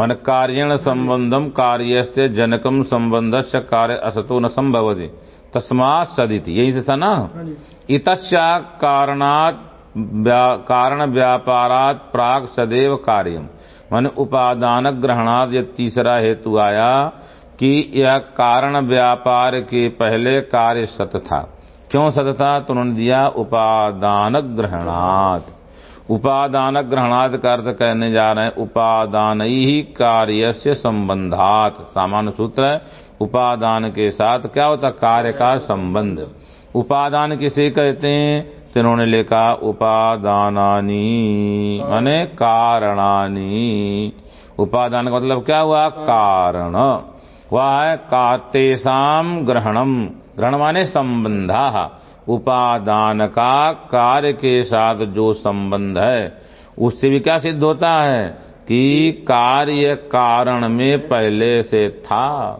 मन कार्यण संबंधम कार्य से जनकम संबंध से कार्य असतो न संभवती। तस्मात सदिति। यही से था ना? हाँ जी। कारणात व्या- कारण व्यापारात प्राग सदैव कार्यम। मन उपादान ग्रहणात ये तीसरा हेतु आया कि यह कारण व्यापार के पहले कार्य सत था। क्यों सत था? तो उन्होंने दिया उपादान ग्रहणात उपादान ग्रहणात का अर्थ कहने जा रहे हैं, उपादान ही कार्य से संबंधात। सामान्य सूत्र है, उपादान के साथ क्या होता कार्य का संबंध। उपादान किसे कहते हैं? तो इन्होंने लिखा, उपादानानी, माने कारणानी। उपादान का मतलब क्या हुआ? कारण। वह है कार्तेसाम ग्रहणम ग्रहण माने संबंधा। उपादान का कार्य के साथ जो संबंध है, उससे भी क्या सिद्ध होता है कि कार्य कारण में पहले से था।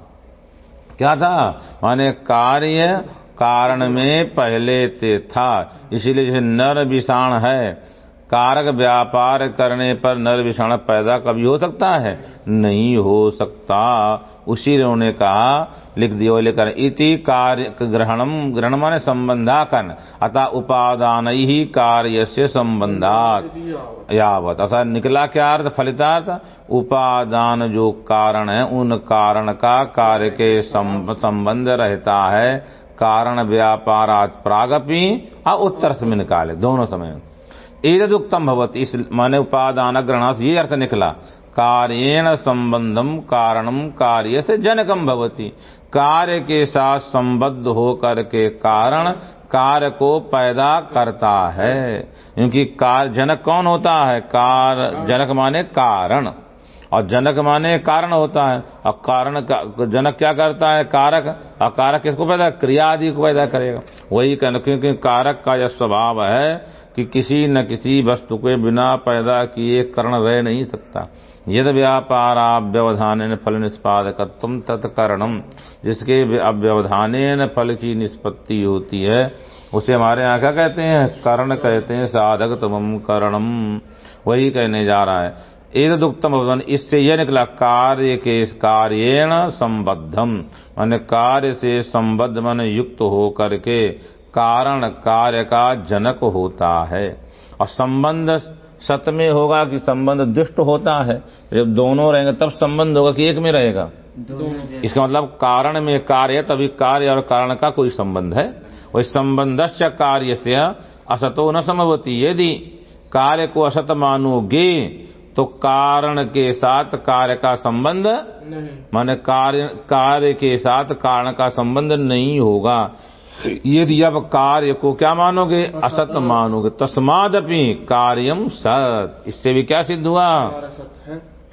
क्या था? माने कार्य कारण में पहले से था। इसीलिए जैसे नर विषाण है, कारक व्यापार करने पर नर विषाण पैदा कभी हो सकता है? नहीं हो सकता। उसी ने उन्होंने कहा लिख दिया लेकर इति कार्य ग्रहणम ग्रहण माने संबंधाकन, अतः उपादान ही कार्य से संबंधात यावत। असा निकला क्या अर्थ? फलितार्थ, उपादान जो कारण है, उन कारण का कार्य के संबंध रहता है। कारण व्यापारात प्रागपी और उत्तर से निकाले, दोनों समय। एतद उत्तम भवती, इस माने उपादान ग्रहण ये अर्थ निकला। कार्येण संबंधम कारणम कार्य से जनकम भवती। कार्य के साथ संबद्ध होकर के कारण कार्य को पैदा करता है। क्योंकि कार्य जनक कौन होता है? कार जनक माने कारण। और जनक माने कारण होता है। और कारण का, जनक क्या करता है? कारक। और कारक किसको पैदा क्रिया आदि को पैदा करेगा। वही कहना, क्योंकि कारक का यह स्वभाव है कि किसी न किसी वस्तु के बिना पैदा किए करण रह नहीं सकता। यद व्यापाराव्यवधान फल निष्पादकत्व तत्करणम जिसके अव्यवधान फल की निष्पत्ति होती है, उसे हमारे यहाँ क्या कहते हैं? करण कहते हैं साधक तमम करणम वही कहने जा रहा है। एक उत्तम अवधान, इससे यह निकला, कार्य के कार्येण संबद्धम मान कार्य से संबद्ध मन युक्त हो करके कारण कार्य का जनक होता है। और संबंध सत में होगा कि संबंध दुष्ट होता है। जब दोनों रहेंगे तब संबंध होगा कि एक में रहेगा। इसका मतलब कारण में कार्य तभी कार्य और कारण का कोई संबंध है। वही संबंध से कार्य से असतो न समवती। यदि कार्य को असत मानोगे तो कारण के साथ कार्य का संबंध नहीं। माने कार्य कार्य के साथ कारण का संबंध नहीं होगा। यदि अब कार्य को क्या मानोगे? असत मानोगे। तस्मादपि कार्यम सत। इससे भी क्या सिद्ध हुआ?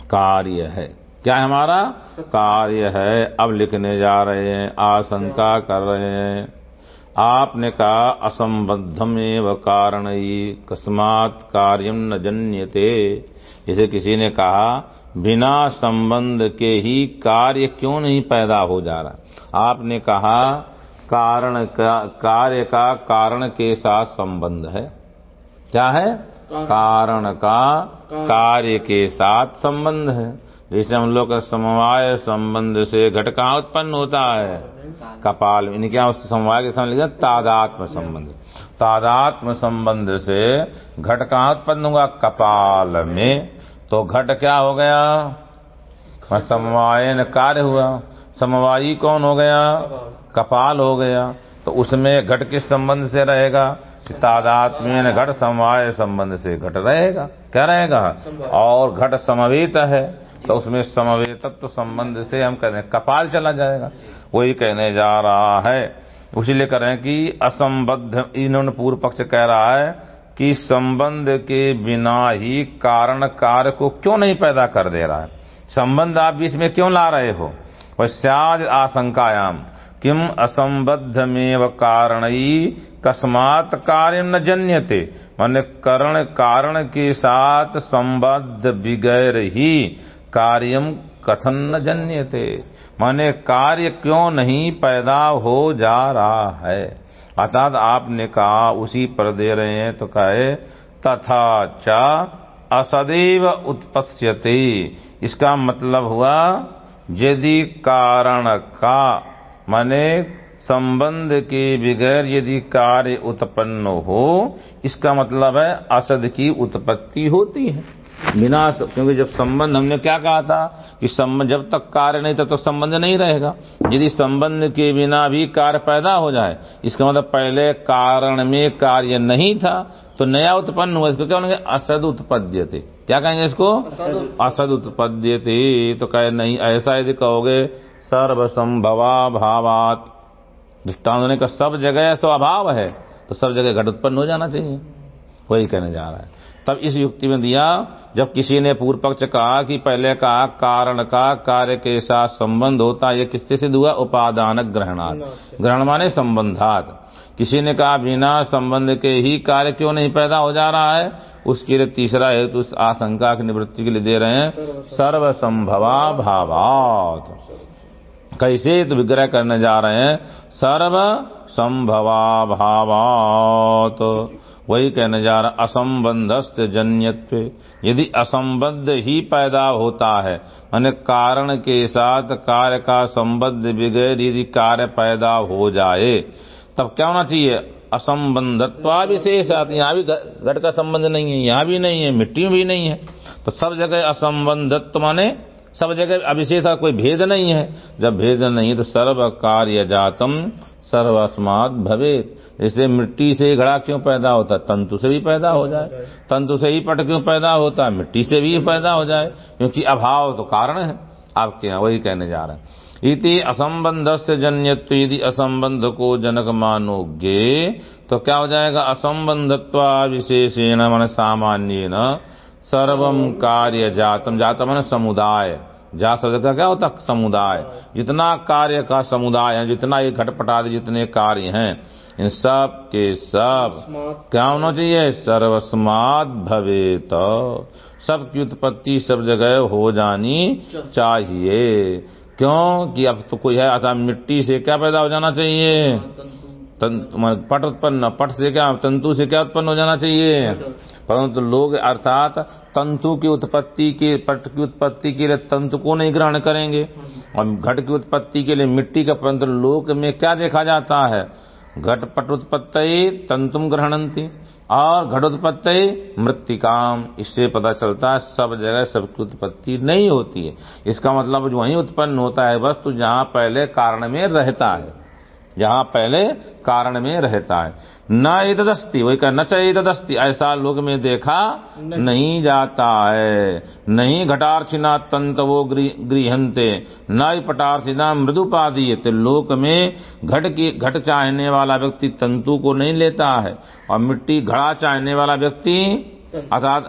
कार्य है। क्या है हमारा? कार्य है। अब लिखने जा रहे हैं आशंका कर रहे हैं। आपने कहा असंबद्धम एव कारण कस्मात कार्यम न जन्यते। जैसे किसी ने कहा बिना संबंध के ही कार्य क्यों नहीं पैदा हो जा रहा? आपने कहा कारण का कार्य का कारण के साथ संबंध है। क्या है? कारण। का कार्य के साथ संबंध है। जैसे हम लोग का समवाय संबंध से घट कहाँ उत्पन्न होता है। कपाल इनके यहाँ उस समवाय के समझ लिखा तादात्म संबंध। तादात्म संबंध से घट कहाँ उत्पन्न होगा कपाल में। तो घट क्या हो गया? समवायन कार्य हुआ। समवायी कौन हो गया? कपाल हो गया तो उसमें घट किस संबंध से रहेगा? तादात्म्य घट, समवाय संबंध से घट रहेगा। क्या रहेगा? और घट समवेत है तो उसमें समवेतत्व संबंध से हम कहते हैं, कपाल चला जाएगा। वही कहने जा रहा है। उसीलिए कह रहे हैं कि असंबद्ध, इन्होंने पूर्व पक्ष कह रहा है कि संबंध के बिना ही कारण कार्य को क्यों नहीं पैदा कर दे रहा है? संबंध आप बीच में क्यों ला रहे हो? वह पश्चात आशंकायाम। किम असंबद्ध असंबद्धमेव कारण? कस्मात कार्य न जन्यते। मान करण, कारण के साथ संबद्ध बिगैर ही कार्यम कथन न जन्यते। माने कार्य क्यों नहीं पैदा हो जा रहा है? अर्थात आपने कहा, उसी पर दे रहे हैं तो कहे, तथा चा असदैव उत्पत्स्यते इसका मतलब हुआ, यदि कारण का माने संबंध के बगैर यदि कार्य उत्पन्न हो इसका मतलब है असद की उत्पत्ति होती है। बिना क्योंकि जब संबंध हमने क्या कहा था कि संबंध जब तक कार्य नहीं तब तक संबंध नहीं रहेगा। यदि संबंध के बिना भी कार्य पैदा हो जाए इसका मतलब पहले कारण में कार्य नहीं था तो नया उत्पन्न हुआ। इसको क्या बोलेंगे? असद उत्पद्य थे क्या कहेंगे इसको? असद उत्पद्य थे तो कहे नहीं ऐसा यदि कहोगे सर्वसंभवा भावात दृष्टांत ने कहा सब जगह तो अभाव है तो सब जगह घट उत्पन्न हो जाना चाहिए। वही कहने जा रहा है। तब इस युक्ति में दिया जब किसी ने पूर्व पक्ष कहा कि पहले कहा कारण का कार्य के साथ संबंध होता है ये किससे सिद्ध हुआ? उपादान ग्रहणात्। ग्रहण माने संबंधात। किसी ने कहा बिना संबंध के ही कार्य क्यों नहीं पैदा हो जा रहा है? उसके लिए तीसरा हेतु उस आशंका की निवृत्ति के लिए दे रहे हैं। सर्व संभवा भावात कैसे तो विग्रह करने जा रहे हैं? सर्व संभवा भावात वही कहने जा रहा असंबंधस्त जन्यत्व। यदि असंबद्ध ही पैदा होता है, माने कारण के साथ कार्य का संबद्ध बगैर यदि कार्य पैदा हो जाए, तब क्या होना चाहिए? असंबंधत्वा विशेष यहाँ भी घट का संबंध नहीं है, यहाँ भी नहीं है, मिट्टी भी नहीं है। तो सब जगह असंबंधत्व माने सब जगह अविशेष का कोई भेद नहीं है। जब भेद नहीं है तो सर्व कार्य जातम सर्वस्मात भवे जैसे मिट्टी से घड़ा क्यों पैदा होता तंतु से भी पैदा हो जाए। तंतु से ही पट क्यों पैदा होता है? मिट्टी से भी पैदा हो जाए। क्योंकि अभाव तो कारण है। आपके यहाँ वही कहने जा रहे हैं। इति असंबंध से जन्यत्व, यदि असंबंध को जनक मानोगे तो क्या हो जाएगा? असंबंधत्वा विशेषेण मन सामान्य सर्वम कार्य जातम जातम मन समुदाय। जा का क्या होता? समुदाय। जितना कार्य का समुदाय है जितना ये घटपटादि जितने कार्य हैं इन सब के सब क्या होना चाहिए? सर्वस्माद भवे तो सब की उत्पत्ति सब जगह हो जानी चाहिए। क्यों? कि अब तो कोई है अतः मिट्टी से क्या पैदा हो जाना चाहिए? पट उत्पन्न, पट से क्या, तंतु से क्या उत्पन्न हो जाना चाहिए? परंतु लोग, अर्थात तंतु की उत्पत्ति के, पट की उत्पत्ति के लिए तंतु को नहीं ग्रहण करेंगे। और घट की उत्पत्ति के लिए मिट्टी का, परंतु लोक में क्या देखा जाता है? घट पट उत्पत्त तंतुम ग्रहणंती और घट उत्पत्ति मृतिकाम इससे पता चलता है, सब जगह सबकी उत्पत्ति नहीं होती है। इसका मतलब वही उत्पन्न होता है वस्तु जहाँ पहले कारण में रहता है। जहाँ पहले कारण में रहता है। न एतदस्ति वही का न चेतदस्ति ऐसा लोग में देखा नहीं, नहीं जाता है। नहीं घटार्चिना तंत वो गृहते न पटार्चिना मृदुपादीयते। लोक में घट की घट चाहने वाला व्यक्ति तंतु को नहीं लेता है। और मिट्टी घड़ा चाहने वाला व्यक्ति अर्थात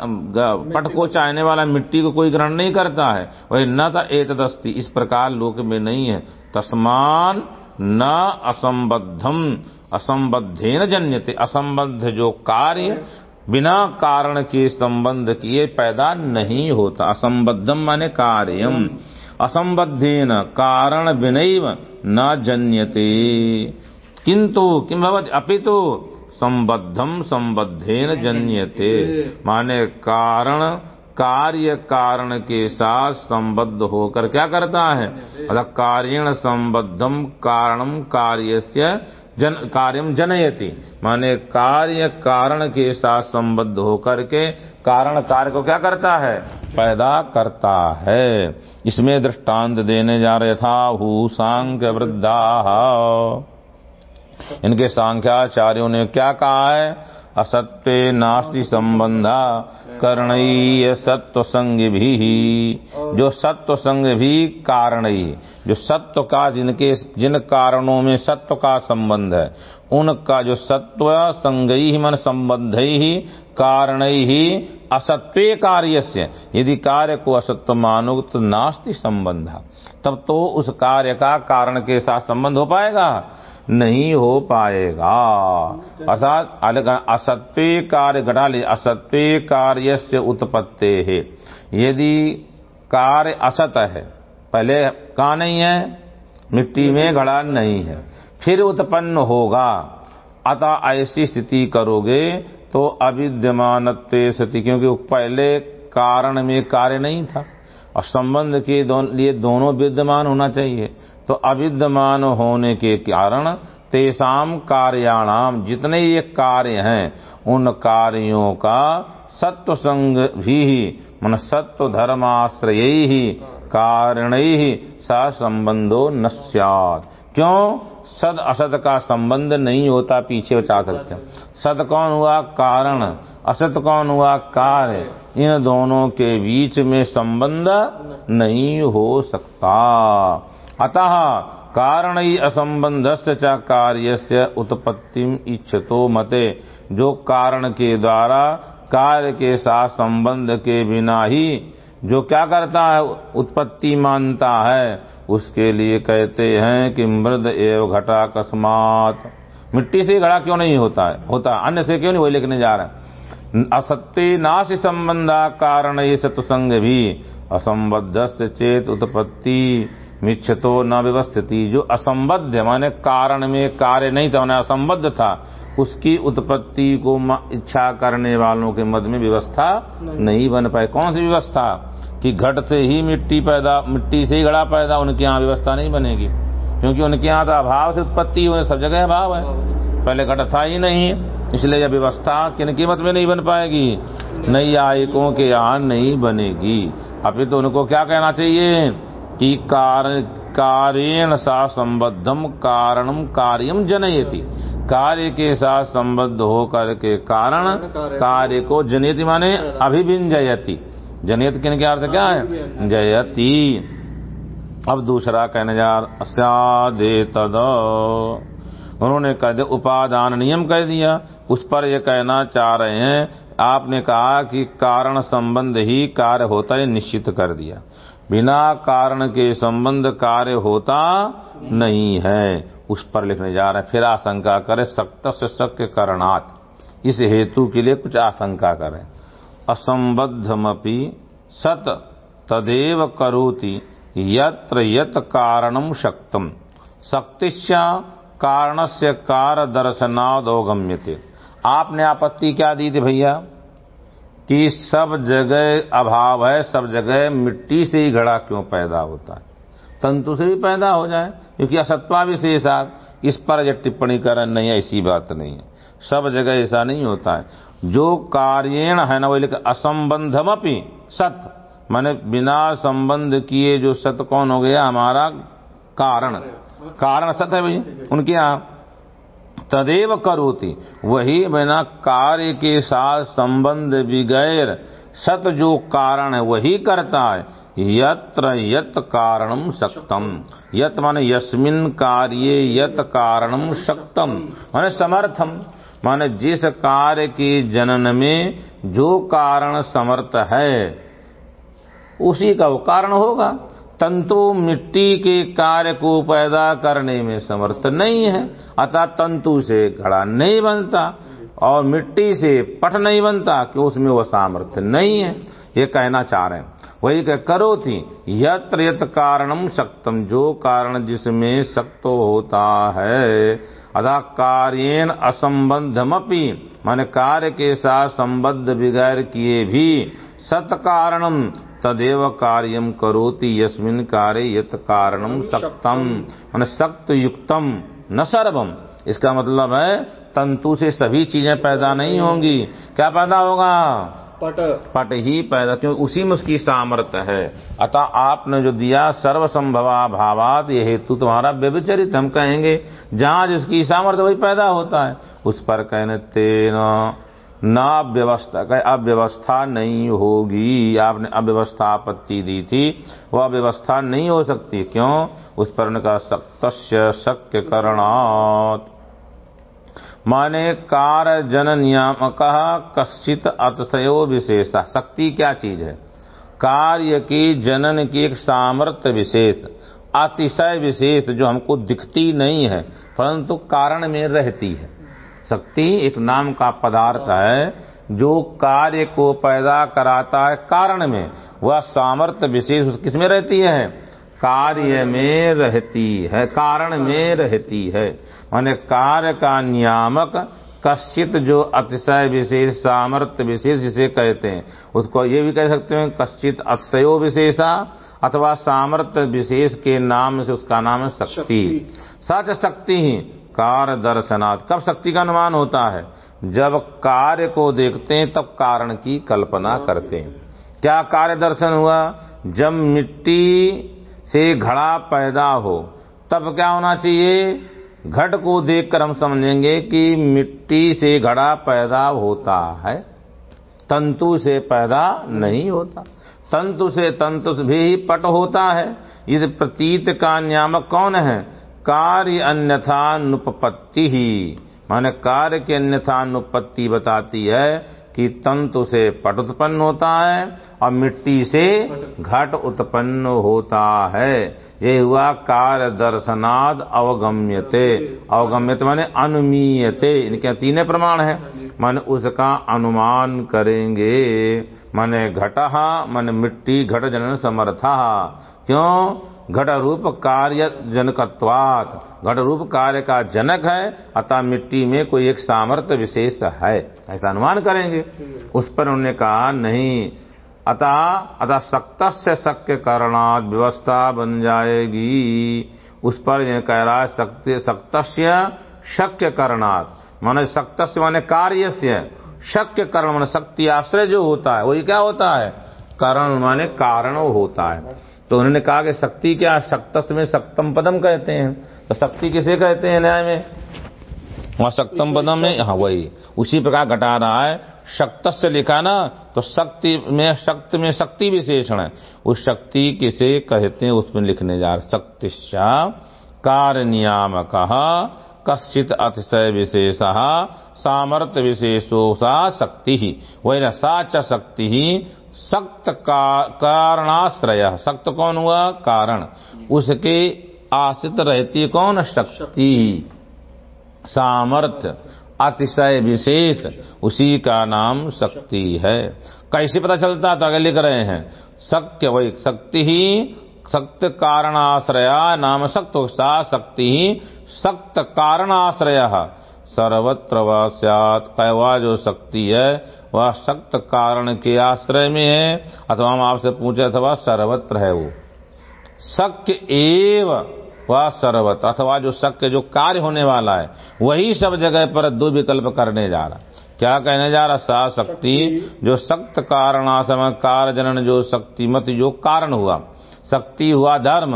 पट को चाहने वाला मिट्टी को कोई ग्रहण नहीं करता है। वही न था एतदस्ति इस प्रकार लोक में नहीं है। तस्मान न असंबद्धम असंबद्धेन जन्यते। असंबद्ध जो कार्य बिना कारण के संबंध किए पैदा नहीं होता। असंबद्धम माने कार्यम असंबद्धेन कारण बिनैव न जन्यते। किंतु किम भवत? अपितु संबद्धम संबद्धेन जन्यते। माने कारण कार्य कारण के साथ संबद्ध होकर क्या करता है? अतः कार्यण संबद्धम कारणम कार्य जन कार्यम जनयति। माने कार्य कारण के साथ संबद्ध होकर के कारण कार्य को क्या करता है? पैदा करता है। इसमें दृष्टांत देने जा रहे था, हु सांख्य वृद्धा। इनके सांख्याचार्यों ने क्या कहा है? असत्य नास्ति संबंधा करणीय सत्व संग भी जो सत्व संग भी कारण, जो सत्व का जिनके, जिन कारणों में सत्व का संबंध है, उनका जो सत्व संग ही मन संबंध ही कारण ही असत्व कार्य से यदि कार्य को असत्व मानो तो नास्ति संबंध। तब तो उस कार्य का कारण के साथ संबंध हो पाएगा। नहीं हो पाएगा। अर्थात असत्य कार्य घटा ली असत्य कार्य से उत्पत्ति है। यदि कार्य असत है, पहले कहा नहीं है? मिट्टी में घड़ा नहीं है। फिर उत्पन्न होगा। अतः ऐसी स्थिति करोगे तो अविद्यमान स्थिति, क्योंकि पहले कारण में कार्य नहीं था। और संबंध के लिए दोनों विद्यमान होना चाहिए। तो अविद्यमान होने के कारण तेसाम कार्याणाम, जितने ये कार्य हैं, उन कार्यों का सत्व संग भी मन सत्व धर्माश्रय ही कारण ही संबंधो न क्यों? सद असत का संबंध नहीं होता, पीछे बचा सकते सद कौन हुआ? कारण। असत कौन हुआ? कार्य। इन दोनों के बीच में संबंध नहीं हो सकता। अतः कारण असंबंध च कार्य से उत्पत्ति इच्छतो मते। जो कारण के द्वारा, कार्य के साथ संबंध के बिना ही जो क्या करता है, उत्पत्ति मानता है, उसके लिए कहते हैं कि मृद एवं घटा अकस्मात मिट्टी से घड़ा क्यों नहीं होता है? होता है। अन्य से क्यों नहीं, वही लिखने जा रहा असत्य नाश संबंधा कारण ये सत्संग भी असंबद्ध चेत उत्पत्ति। मिच्छतो न व्यवस्थिति। जो असंबद्ध माने कारण में कार्य नहीं था मैंने असंबद्ध था उसकी उत्पत्ति को इच्छा करने वालों के मध्य में व्यवस्था नहीं, नहीं बन पाए कौन सी व्यवस्था? कि घट से ही मिट्टी पैदा मिट्टी से ही घड़ा पैदा उनके यहाँ व्यवस्था नहीं बनेगी। क्योंकि उनके यहाँ तो अभाव से उत्पत्ति हुई सब जगह अभाव है। पहले घट था ही नहीं इसलिए यह व्यवस्था किन कीमत में नहीं बन पाएगी? नई आयकों के यहाँ नहीं बनेगी। अभी तो उनको क्या कहना चाहिए? कि कार्यण सा संबद्धम कारणम कार्यम जनयति। कार्य के साथ संबद्ध होकर के कारण कार्य को जनयति माने अभिविंजयति। जनयत किन के अर्थ क्या है? जयति। अब दूसरा कहने जा अस्यादे तद। उन्होंने कह दिया, उपादान नियम कह दिया। उस पर यह कहना चाह रहे हैं, आपने कहा कि कारण संबंध ही कार्य होता है निश्चित कर दिया। बिना कारण के संबंध कार्य होता नहीं है। उस पर लिखने जा रहे हैं, फिर आशंका करें, सक्त से शक्य करणात्। इस हेतु के लिए कुछ आशंका करें। असंबद्धमपि सत तदेव करोति यत्र यत कारणम शक्तम। शक्तिश्या कारण से कार दर्शनादोगम्यते आपने आपत्ति क्या दी थी भैया? कि सब जगह अभाव है, सब जगह मिट्टी से ही घड़ा क्यों पैदा होता है? तंतु से भी पैदा हो जाए, क्योंकि असत्वा विशेषात इस पर यह टिप्पणी कर नहीं है, ऐसी बात नहीं है। सब जगह ऐसा नहीं होता है। जो कार्यण है ना, वो लिख असंबंधमपि सत। माने बिना संबंध किए जो सत कौन हो गया? हमारा कारण। कारण सत है भाई, उनके यहाँ। तदेव करोति। वही बिना कार्य के साथ संबंध बिगैर सत जो कारण है, वही करता है। यत्र यत कारणम शक्तम। यत माने यस्मिन कार्य यत कारणम सक्तम माने समर्थम। माने जिस कार्य के जनन में जो कारण समर्थ है, उसी का वो कारण होगा। तंतु मिट्टी के कार्य को पैदा करने में समर्थ नहीं है, अतः तंतु से घड़ा नहीं बनता और मिट्टी से पट नहीं बनता कि उसमें वह सामर्थ्य नहीं है। ये कहना चाह रहे हैं। वही कह, करो थी, यत्र यत कारणम शक्तम, जो कारण जिसमें शक्त होता है अदा कार्यन असंबंधमपि मान कार्य के साथ संबद्ध बिगैर किए भी सत कारणम तदेव कार्यम करोति यस्मिन कार्य यत कारणम सक्तम। मान सक्त युक्तम न सर्वम। इसका मतलब है तंतु से सभी चीज़ें पैदा नहीं होंगी। क्या पैदा होगा? पट। पट ही पैदा क्यों? उसी में उसकी सामर्थ्य है। अतः आपने जो दिया सर्व संभवा भावात ये हेतु तुम्हारा व्यभिचरित हम कहेंगे जहाँ जिसकी सामर्थ्य वही पैदा होता है उस पर कहने तेना न व्यवस्था अव्यवस्था नहीं होगी। आपने अव्यवस्था आपत्ति दी थी, वह व्यवस्था नहीं हो सकती। क्यों? उस पर उनका सक्त शक्य करणात् माने कार जन नियामक कश्चित अतिशयो विशेष। शक्ति क्या चीज़ है? कार्य की, जनन की एक सामर्थ्य विशेष, अतिशय विशेष जो हमको दिखती नहीं है, परंतु कारण में रहती है। शक्ति एक नाम का पदार्थ है जो कार्य को पैदा कराता है कारण में। वह सामर्थ्य विशेष किसमें रहती है? कार्य में रहती है कारण में रहती है। माने कार्य का नियामक कश्चित जो अतिशय विशेष सामर्थ्य विशेष जिसे कहते हैं उसको ये भी कह सकते हैं कश्चित अतिशयो विशेषा अथवा सामर्थ्य विशेष के नाम से उसका नाम है शक्ति। सच शक्ति ही कार्य दर्शनाथ कब शक्ति का अनुमान होता है? जब कार्य को देखते हैं, तब कारण की कल्पना करते हैं। क्या कार्य दर्शन हुआ? जब मिट्टी से घड़ा पैदा हो, तब क्या होना चाहिए? घट को देखकर हम समझेंगे कि मिट्टी से घड़ा पैदा होता है, तंतु से पैदा नहीं होता। तंतु से तंतु भी पट होता है। इस प्रतीत का नियामक कौन है? कार्य अन्यथा नुपपत्ति ही। माने कार्य की अन्यथा नुपत्ति बताती है कि तंतु से पट उत्पन्न होता है और मिट्टी से घट उत्पन्न होता है। ये हुआ कार्य दर्शनाद अवगम्यते। अवगम्यते माने अनुमीयते। इनके तीन प्रमाण है। माने उसका अनुमान करेंगे। माने घटहा माने मिट्टी घट जनन समर्था। क्यों? घट रूप कार्य जनकत्वात। घट रूप कार्य का जनक है, अतः मिट्टी में कोई एक सामर्थ्य विशेष है। ऐसा अनुमान करेंगे। उस पर उन्होंने कहा, नहीं, अतः अतः सक्त से शक्य करणात व्यवस्था बन जाएगी। उस पर यह कह रहा है, शक्ति सक्त शक्य करणात। माने सक्त माने कार्य से शक्य करण माने शक्ति आश्रय जो होता है, वही क्या होता है? करण माने कारण होता है। तो उन्होंने कहा कि शक्ति क्या? शक्त में सप्तम पदम कहते हैं। तो शक्ति किसे कहते हैं न्याय में? वहाँ सप्तम पदम में हाँ वही। उसी प्रकार घटा रहा है। शक्त से लिखा ना तो शक्ति में शक्त में शक्ति विशेषण है। उस शक्ति किसे कहते हैं? उसमें लिखने जा रहे शक्ति कार्य नियामक कश्चित अतिशय विशेष सामर्थ्य विशेषो सा शक्ति। ही वही न सा च शक्ति ही सक्त कारणाश्रय। सक्त कौन हुआ? कारण। उसके आश्रित रहती कौन? शक्ति। सामर्थ्य अतिशय विशेष। उसी का नाम शक्ति है। कैसे पता चलता? तो आगे लिख रहे हैं। शक्य वही शक्ति ही सक्त कारणाश्रया नाम सक्त सा शक्ति ही सक्त कारणाश्रय। सर्वत्र वह कैवा जो शक्ति है वह सक्त कारण के आश्रय में है। अथवा हम आपसे पूछे अथवा सर्वत्र है वो? शक्य एव वह सर्वत्र अथवा जो शक्य जो कार्य होने वाला है वही सब जगह पर दो विकल्प करने जा रहा क्या कहने जा रहा सा शक्ति जो सक्त कारणासम कार जनन जो शक्तिमत जो कारण हुआ। शक्ति हुआ धर्म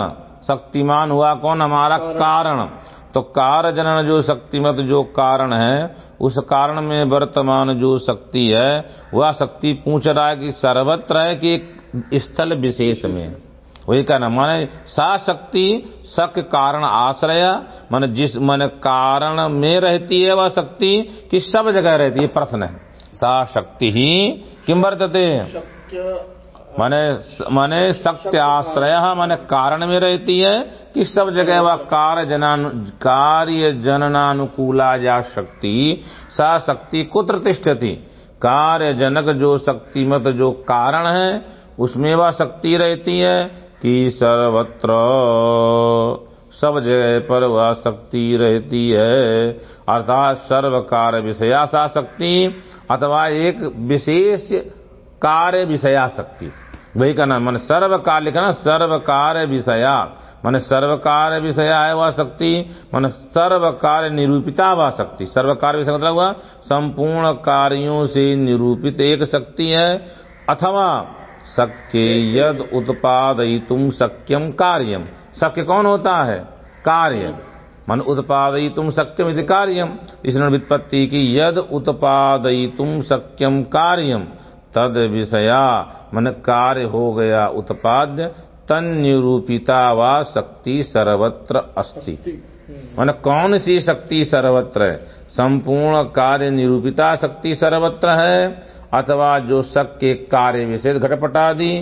शक्तिमान हुआ कौन? हमारा कारण। तो कार जनन जो शक्तिमत जो कारण है, उस कारण में वर्तमान जो शक्ति है, वह शक्ति पूछ रहा है कि सर्वत्र है कि स्थल विशेष में। वही कहना, माने सा शक्ति शक कारण आश्रय, मन जिस, मन कारण में रहती है वह शक्ति कि सब जगह रहती है प्रश्न है। सा शक्ति ही किम वर्तते? माने माने सत्य आश्रय माने कारण में रहती है कि सब जगह वह कार्य जनानु कार्य जननानुकूला या शक्ति, सा शक्ति कुत्र तिष्ठति कार्य जनक जो शक्तिमत जो कारण है, उसमें वह शक्ति रहती है कि सर्वत्र सब जगह पर वह शक्ति रहती है। अर्थात सर्व कार्य विषया सा शक्ति, अथवा एक विशेष कार्य विषया शक्ति। वही कहना, मन सर्व कार्य लिखा ना सर्व कार्य विषया। मन सर्व कार्य विषया है वह शक्ति, मन सर्व कार्य निरूपिता वह शक्ति। सर्व कार्य विषय मतलब हुआ, संपूर्ण कार्यों से निरूपित एक शक्ति है, अथवा शक्य यद उत्पादय तुम शक्यम कार्यम शक्य कौन होता है? कार्य। मन उत्पादय तुम सक्यम यदि कार्यम इसने वित्पत्ति की यद उत्पादय तुम सक्यम कार्यम तद विषया मन कार्य हो गया उत्पाद्य तन निरूपिता व शक्ति सर्वत्र अस्ति। मन कौन सी शक्ति सर्वत्र है? संपूर्ण कार्य निरूपिता शक्ति सर्वत्र है अथवा जो शक्य कार्य विशेष घटपटादि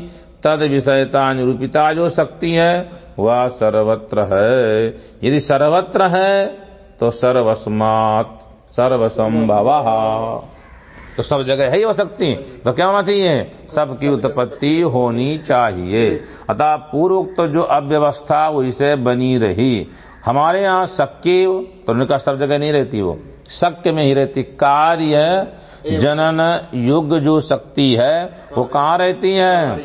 तद विषयता निरूपिता जो शक्ति है वह सर्वत्र है। यदि सर्वत्र है तो सर्वस्मात सर्वसंभव। तो सब जगह है ही हो सकती तो क्या होना चाहिए? सबकी उत्पत्ति होनी चाहिए। अतः पूर्वोक्त तो जो अव्यवस्था वैसे बनी रही। हमारे यहाँ शक्की तो उनका सब जगह नहीं रहती वो। शक्य में ही रहती। कार्य जनन युग जो शक्ति है वो कहाँ रहती है?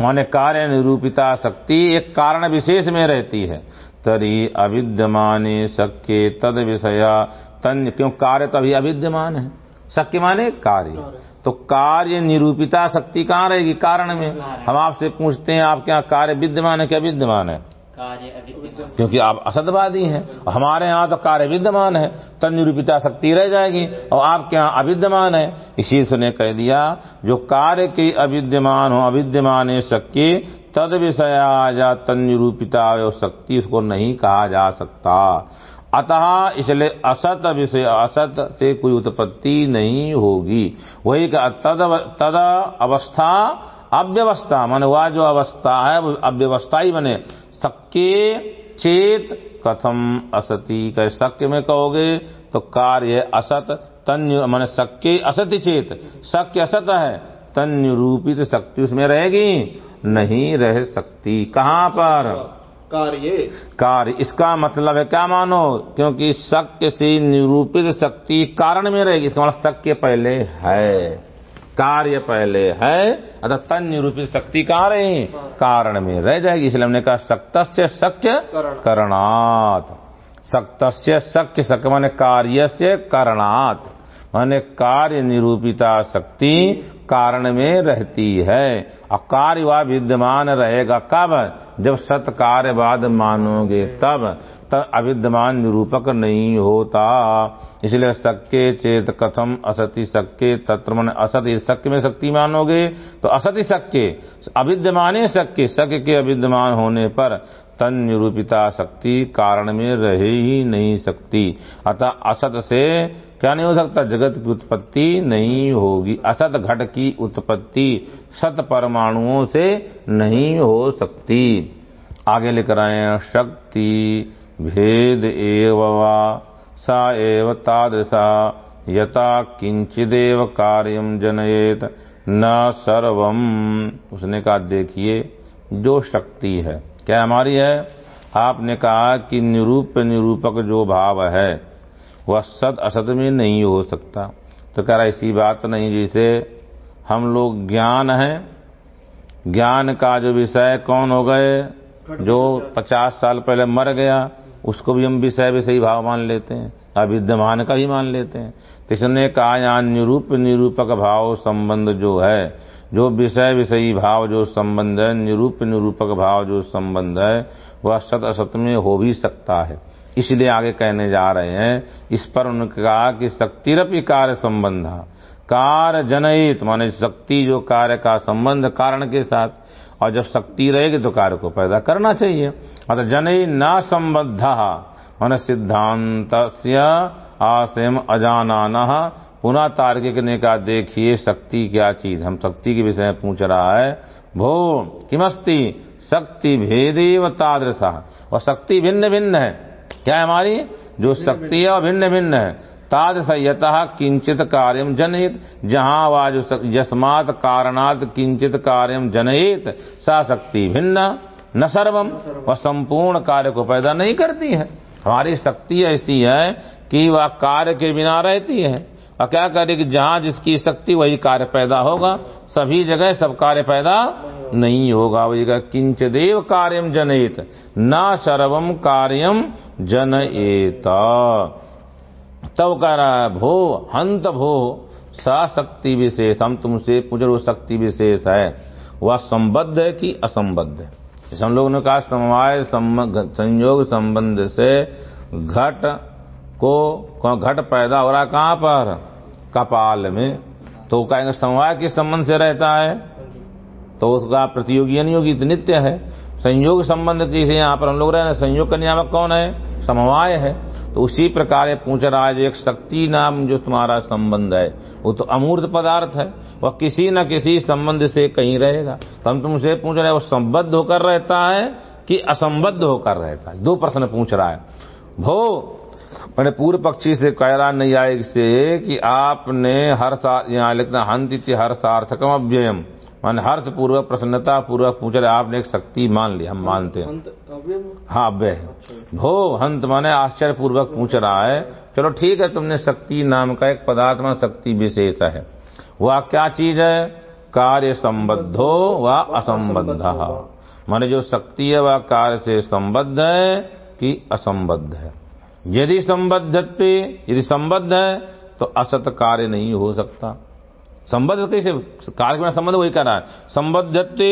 माने कार्य निरूपिता शक्ति एक कारण विशेष में रहती है। तरी अविद्यमाने शक्य तद विषया तन क्यों? कार्य तो अभी अविद्यमान है। शक्य माने कार्य। तो कार्य निरूपिता शक्ति कहाँ रहेगी? कारण में। हम आपसे पूछते हैं आपके यहाँ कार्य विद्यमान है क्या विद्यमान है? कार्य क्योंकि आप असतवादी हैं। हमारे यहाँ तो कार्य विद्यमान है तन निरूपिता शक्ति रह जाएगी और आपके यहाँ अविद्यमान है। इसी से ने कह दिया जो कार्य के अविद्यमान हो अविद्यमान है शक्ति तद विषया या तन निरूपिता शक्ति उसको नहीं कहा जा सकता। अतः इसलिए असत विषय, असत से कोई उत्पत्ति नहीं होगी। वही का तद तद अवस्था अव्यवस्था, मान वह जो अवस्था है अव्यवस्था ही बने सक्के चेत कथम असति। कह शक्य में कहोगे तो कार्य असत, तन्य मान सक्के असति चेत। शक्य असत है तन्यूरूपित शक्ति उसमें रहेगी, नहीं रह सकती। कहाँ पर? कार्य। कार्य। इसका मतलब है क्या मानो? क्योंकि शक्य से निरूपित शक्ति कारण में रहेगी। इसका मतलब शक्य पहले है। कार्य पहले है अतः तन निरूपित शक्ति कहाँ रही कारण में रह जाएगी। इसलिए हमने कहा सक्त से शक्य करण। करणात्। सक्त से शक्य शक्य माने कार्य से करणात्। माने कार्य निरूपिता शक्ति कारण में रहती है। और कार्य वह विद्यमान रहेगा कब? जब सत कार्यवाद मानोगे तब। तब अविद्यमान निरूपक नहीं होता। इसलिए सक्के चेत कथम असति सक्के तत्र मन असत। सक्य में शक्ति मानोगे तो असति सक्के अविद्यमाने सक्के सक्य के अविद्यमान होने पर तन निरूपिता शक्ति कारण में रह ही नहीं सकती। अतः असत से क्या नहीं हो सकता? जगत की उत्पत्ति नहीं होगी। असत घट की उत्पत्ति सत परमाणुओं से नहीं हो सकती। आगे लेकर आए शक्ति, भेद एव सा एव तादृशा, यथा किंचिदेव कार्यम जनयेत, न सर्वम उसने कहा, देखिए, जो शक्ति है, क्या हमारी है? आपने कहा कि निरूप निरूपक जो भाव है वह सत असत में नहीं हो सकता। तो कह रहा, ऐसी बात नहीं जिसे हम लोग ज्ञान है। ज्ञान का जो विषय कौन हो गए, जो पचास साल पहले मर गया, उसको भी हम विषय विषयी भाव मान लेते हैं अविद्यमान का ही मान लेते हैं। तो इसने कहा, यहाँ निरूप निरूपक भाव संबंध जो है, जो विषय विषयी भाव जो संबंध है, निरूप निरूपक भाव जो संबंध है, वह सत असत में हो भी सकता है। इसलिए आगे कहने जा रहे हैं, इस पर उन्होंने कहा कि शक्तिरपि कार्य संबंध कार्य जनहित माने शक्ति जो कार्य का संबंध कारण के साथ, और जब शक्ति रहेगी तो कार्य को पैदा करना चाहिए। अतः जनई न संबद्ध, मान सिद्धांत आशयम अजानान। पुनः तार्किक ने कहा, देखिए शक्ति क्या चीज़, हम शक्ति के विषय पूछ रहा है। भो, किमस्ती? शक्ति भेदेव तादृशा। और शक्ति भिन्न भिन्न है। क्या हमारी? जो शक्ति है भिन्न भिन्न है। तादृश यतः किंचित कार्यम जनहित जहाँ वह जो यस्मात् कारणात् किंचित कार्यम जनहित सा शक्ति भिन्न। न सर्वम वह संपूर्ण कार्य को पैदा नहीं करती है। हमारी शक्ति ऐसी है कि वह कार्य के बिना रहती है। और क्या करेगी? जहाँ जिसकी शक्ति वही कार्य पैदा होगा। सभी जगह सब कार्य पैदा नहीं होगा। वही कहा, किंचदेव कार्यम जनयित न सर्वम कार्यम जनएत तब कह रहा है भो हंत भो सा शक्ति विशेष हम तुमसे पूछ शक्ति विशेष है। वह संबद्ध है कि असंबद्ध है? हम लोगों ने कहा समवाय संयोग संबंध से घट को घट पैदा हो रहा कहाँ पर? कपाल में। तो कहेंगे समवाय किस संबंध से रहता है? तो उसका प्रतियोगी अनियोगी तो नित्य है। संयोग संबंध जैसे यहाँ पर हम लोग रहे संयोग का नियामक कौन है? समवाय है। तो उसी प्रकार पूछ रहा है जो एक शक्ति नाम जो तुम्हारा संबंध है, वो तो अमूर्त पदार्थ है। वह किसी न किसी संबंध से कहीं रहेगा। तो हम तुमसे पूछ रहे हैं, वो संबद्ध होकर रहता है कि असंबद्ध होकर रहता है? दो प्रश्न पूछ रहा है। भो, मैंने पूर्व पक्षी से कह रहा न्यायिक से कि आपने हर सार यहाँ लिखना हंत हर सार्थकम अव्ययम। मान हर्ष पूर्वक प्रसन्नता पूर्वक पूछ रहे आपने एक शक्ति मान ली हम मानते हैं। हाँ अव्यय है। भो हंत माने आश्चर्य पूर्वक पूछ रहा है। चलो ठीक है तुमने शक्ति नाम का एक पदार्थ में शक्ति विशेष है। वह क्या चीज़ है? कार्य संबद्धो व असंबद्ध माने जो शक्ति है वह कार्य से संबद्ध है कि असंबद्ध है। यदि संबद्धत्व यदि संबद्ध है तो असत कार्य नहीं हो सकता। संबद्ध कैसे कार्य के संबंध वही कह रहा है। संबद्धत्व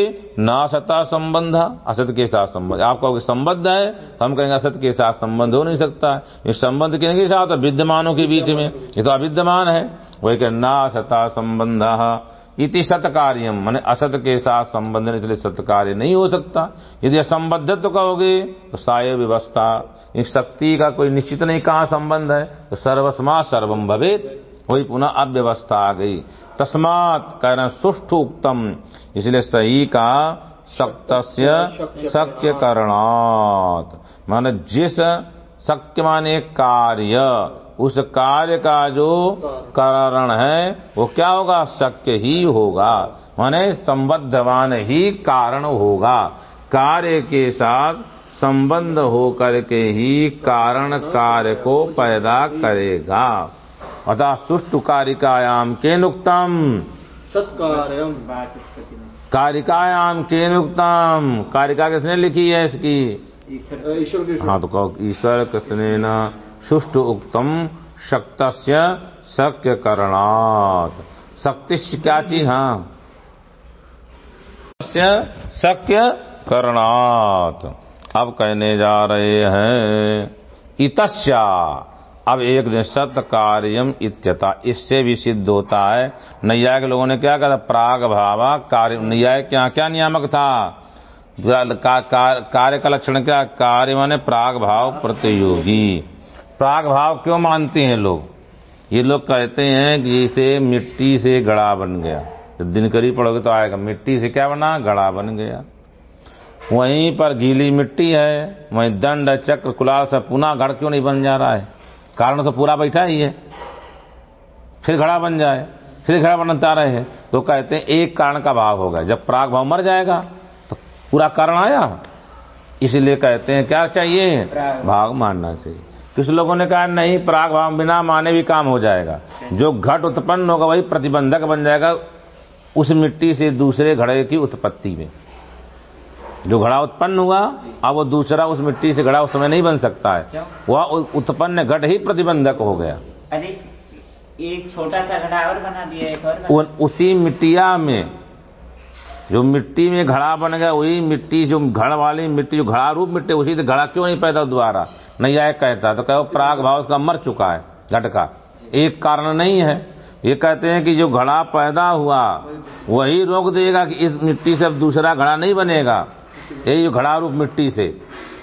न असता संबंध, असत के साथ संबंध। आप कहोगे संबद्ध है तो हम कहेंगे असत के साथ संबंध हो नहीं सकता। ये संबंध किन के साथ? विद्यमानों के बीच में। ये तो अविद्यमान है। वही कह ना असता संबंध। इति सत कार्यम मैंने असत के साथ संबंध इसलिए सत कार्य नहीं हो सकता। यदि असंबद्ध तो कहोगे तो साय व्यवस्था। इस शक्ति का कोई निश्चित नहीं कहा संबंध है तो सर्वस्मा सर्वम भवेत। वही पुनः अव्यवस्था आ गई। तस्मात कहना सुष्ठु उक्तम इसलिए सही का शक्त शक्य करणात माने जिस शक्य माने कार्य उस कार्य का जो कारण है वो क्या होगा? शक्य ही होगा। माने संबद्धवान ही कारण होगा। कार्य के साथ संबंध होकर के ही कारण कार्य को पैदा करेगा। अतः सुष्टु कारिकायाम के नुक्तम। सत्कार्यम कारिकायाम के नुक्तम। कारिका किसने लिखी है इसकी? ईश्वर हाँ तो कहो ईश्वर किसने न सुष्टु उक्तम? शक्त शक्य करणात शक्ति क्या चीज़ हाँ? शक्य करणात अब कहने जा रहे हैं इतस्या। अब एक दिन सत कार्यम इत्यता इससे भी सिद्ध होता है नैयाय के लोगों ने क्या कहा प्राग भावा कार्य नैयाय क्या क्या नियामक था? का, कार्य का लक्षण क्या? कार्य माने प्राग भाव प्रतियोगी। प्राग भाव क्यों मानते हैं लोग? ये लोग कहते हैं कि इसे मिट्टी से गड़ा बन गया। जब दिन करीब पड़ोगे तो आएगा मिट्टी से क्या बना? गड़ा बन गया। वहीं पर गीली मिट्टी है वहीं दंड चक्र कुलाल से पुनः घड़ क्यों नहीं बन जा रहा है? कारण तो पूरा बैठा ही है। फिर घड़ा बन जाए, फिर घड़ा बनता रहे। हैं तो कहते हैं, एक कारण का भाव होगा। जब प्राग भाव मर जाएगा तो पूरा कारण आया। इसलिए कहते हैं, क्या चाहिए? भाग मानना चाहिए। कुछ लोगों ने कहा, नहीं, प्राग भाव बिना माने भी काम हो जाएगा। जो घट उत्पन्न होगा, वही प्रतिबंधक बन जाएगा उस मिट्टी से दूसरे घड़े की उत्पत्ति में। जो घड़ा उत्पन्न हुआ अब वो दूसरा उस मिट्टी से घड़ा उस समय नहीं बन सकता है। वह उत्पन्न घट ही प्रतिबंधक हो गया। अरे एक छोटा सा घड़ा और बना दिया एक और बना उसी मिट्टिया में जो मिट्टी में घड़ा बन गया वही मिट्टी जो घड़ वाली मिट्टी जो घड़ा रूप मिट्टी उसी से घड़ा क्यों नहीं पैदा दोबारा नहीं आए कहता तो कहो प्राग भाव उसका मर चुका है घट का एक कारण नहीं है। ये कहते हैं कि जो घड़ा पैदा हुआ वही रोक देगा कि इस मिट्टी से अब दूसरा घड़ा नहीं बनेगा। यही जो घड़ा रूप मिट्टी से।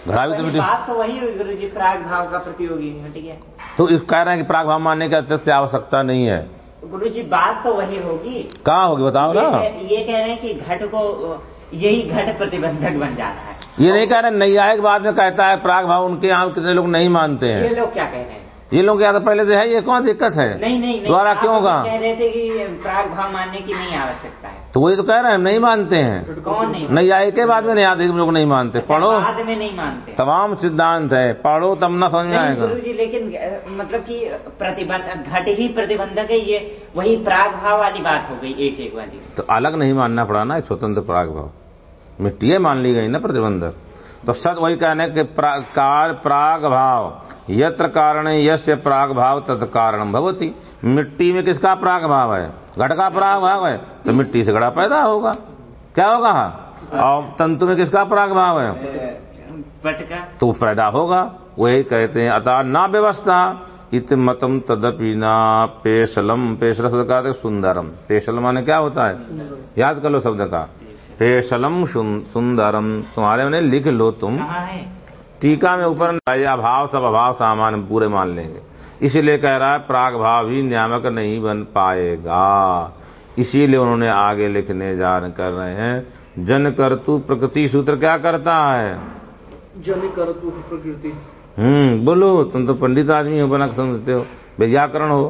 घड़ा भी तो मिट्टी बात तो वही हुई गुरु जी प्राग भाव का प्रतियोगी गया। तो इस कह रहे हैं कि प्राग भाव मानने की अत्यंत आवश्यकता नहीं है। गुरु जी बात तो वही होगी। कहाँ होगी बताओ ये, ना कह- ये कह रहे हैं कि घट को यही घट प्रतिबंधक बन जा रहा है। ये नहीं कह रहे नैयायिक बाद में कहता है प्राग भाव उनके यहाँ कितने लोग नहीं मानते हैं। ये लोग क्या कह रहे हैं? ये लोग तो पहले से है? ये कौन दिक्कत है? नहीं नहीं नहीं। द्वारा क्यों होगा कह? रहे थे कि प्राग भाव मानने की नहीं आवश्यकता है। तो वही तो कह रहे हैं नहीं मानते हैं। कौन नहीं नैयायिक के बाद में नहीं आते लोग नहीं मानते। पढ़ो। बाद में नहीं मानते। तमाम सिद्धांत है। पढ़ो तब ना समझ में आएगा। गुरु जी लेकिन मतलब की प्रतिबंध घट ही प्रतिबंधक है ये। वही प्राग भाव वाली बात हो गई एक एक वाली। तो अलग नहीं मानना पड़ा ना एक स्वतंत्र प्राग भाव। मिट्टी मान ली गई ना प्रतिबंधक। तो सत वही कहने के प्रा, कार प्राग भाव। यत्र कारण यश प्राग भाव तत् कारण भवती। मिट्टी में किसका प्राग भाव है? घट का प्राग भाव है तो मिट्टी से घड़ा पैदा होगा। क्या होगा? और तंतु में किसका प्राग भाव है? तो पैदा होगा। वही कहते हैं अतः ना व्यवस्था। इत मतम तदपि ना पेशलम। पेशल शब्द का सुंदरम। पेशल माने क्या होता है? याद कर लो शब्द का। पेशलम सुंदरम तुम्हारे मैंने लिख लो तुम। टीका में ऊपर अभाव सब अभाव सामान पूरे मान लेंगे। इसीलिए कह रहा है प्राग भाव ही नियामक नहीं बन पाएगा। इसीलिए उन्होंने आगे लिखने जा कर रहे हैं जन कर्तु प्रकृति सूत्र क्या करता है? जन कर तू प्रकृति। हम्म बोलो तुम तो पंडित आदमी हो बना समझते हो। व्याकरण हो।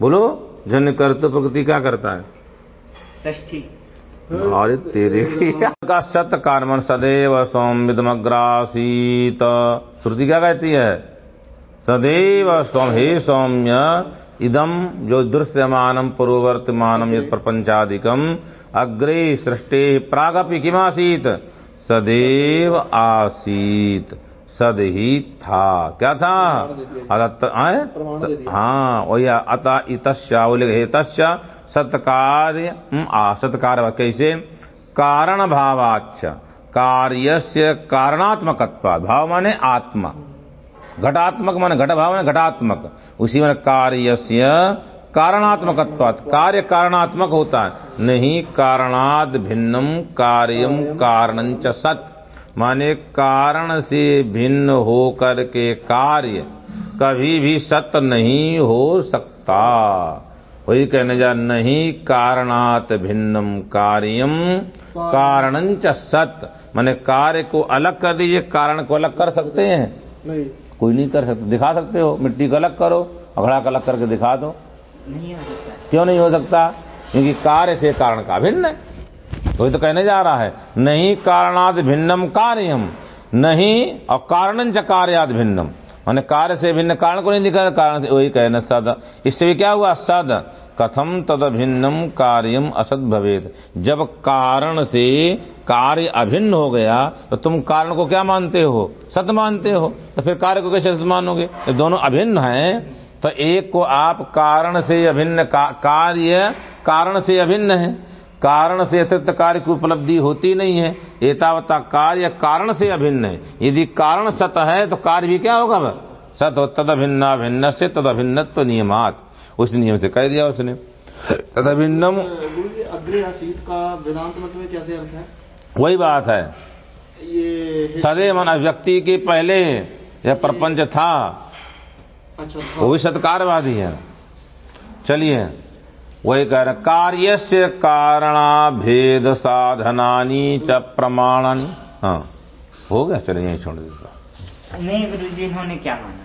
बोलो जन कर्तु प्रकृति क्या करता है? अरे तेरे। सत कार्मन सदैव सौम्यदमग्रासीत। श्रुति क्या कहती है? सदैव सौम हे सौम्य इदम जो दृश्यमानम पूर्ववर्तमानम यद प्रपंचादिकम अग्रे सृष्टे प्रागपि किमासीत? सदैव आसीत। सद ही था। क्या था? अतः हाँ वही अतः इतश्या हेतश्य सत्कार्य हम्म, सत्कार कैसे? कारण भावाच कार्यस्य कारणात्मक भाव माने आत्मा। घटात्मक माने घट भाव माने घटात्मक। उसी में कार्यस्य कारणात्मक कार्य कारणात्मक होता है। नहीं कारणाद भिन्नम कार्यम कारणंच सत। माने कारण से भिन्न होकर के कार्य कभी भी सत्य नहीं हो सकता। वही कहने जा नहीं कारणात भिन्नम कार्यम कारणंच सत। माने कार्य को अलग कर दीजिए कारण को अलग कर सकते हैं। नहीं। कोई नहीं कर सकते दिखा सकते हो मिट्टी को अलग करो अघड़ा का अलग करके दिखा दो। नहीं हो सकता। क्यों नहीं हो सकता? क्योंकि कार्य से कारण का भिन्न है। वही तो कहने जा रहा है नहीं कारणाद भिन्नम कार्यम नहीं और कारण च कार्याद भिन्नम। माने कार्य से भिन्न कारण को नहीं दिखा कारण से वही कहना सद। इससे भी क्या हुआ? सद। कथम तद भिन्नम कार्यम असद भवेद। जब कारण से कार्य अभिन्न हो गया तो तुम कारण को क्या मानते हो? सत मानते हो। तो फिर कार्य को कैसे सत मानोगे? ये दोनों अभिन्न हैं तो एक को आप कारण से अभिन्न का, कार्य कारण से अभिन्न है। कारण से अतिरिक्त कार्य की उपलब्धि होती नहीं है। एतावता कार्य कारण से अभिन्न है। यदि कारण सत है तो कार्य भी क्या होगा वह सत हो तद अभिन्ना भिन्न से तद अभिन्नत्व नियमात। उस नियम से कह दिया उसने। तद अभिन्नम गुरु अग्रे का वेदांत मत में कैसे अर्थ है? वही बात है। ये सदैव मन व्यक्ति के पहले यह प्रपंच था। अच्छा वो भी सत्कारवादी है। चलिए। वही कह रहे कार्य से कारणा भेद साधनानी च प्रमाणन। हाँ हो गया, चलिए यही छोड़ देता नहीं गुरु जी इन्होंने क्या माना?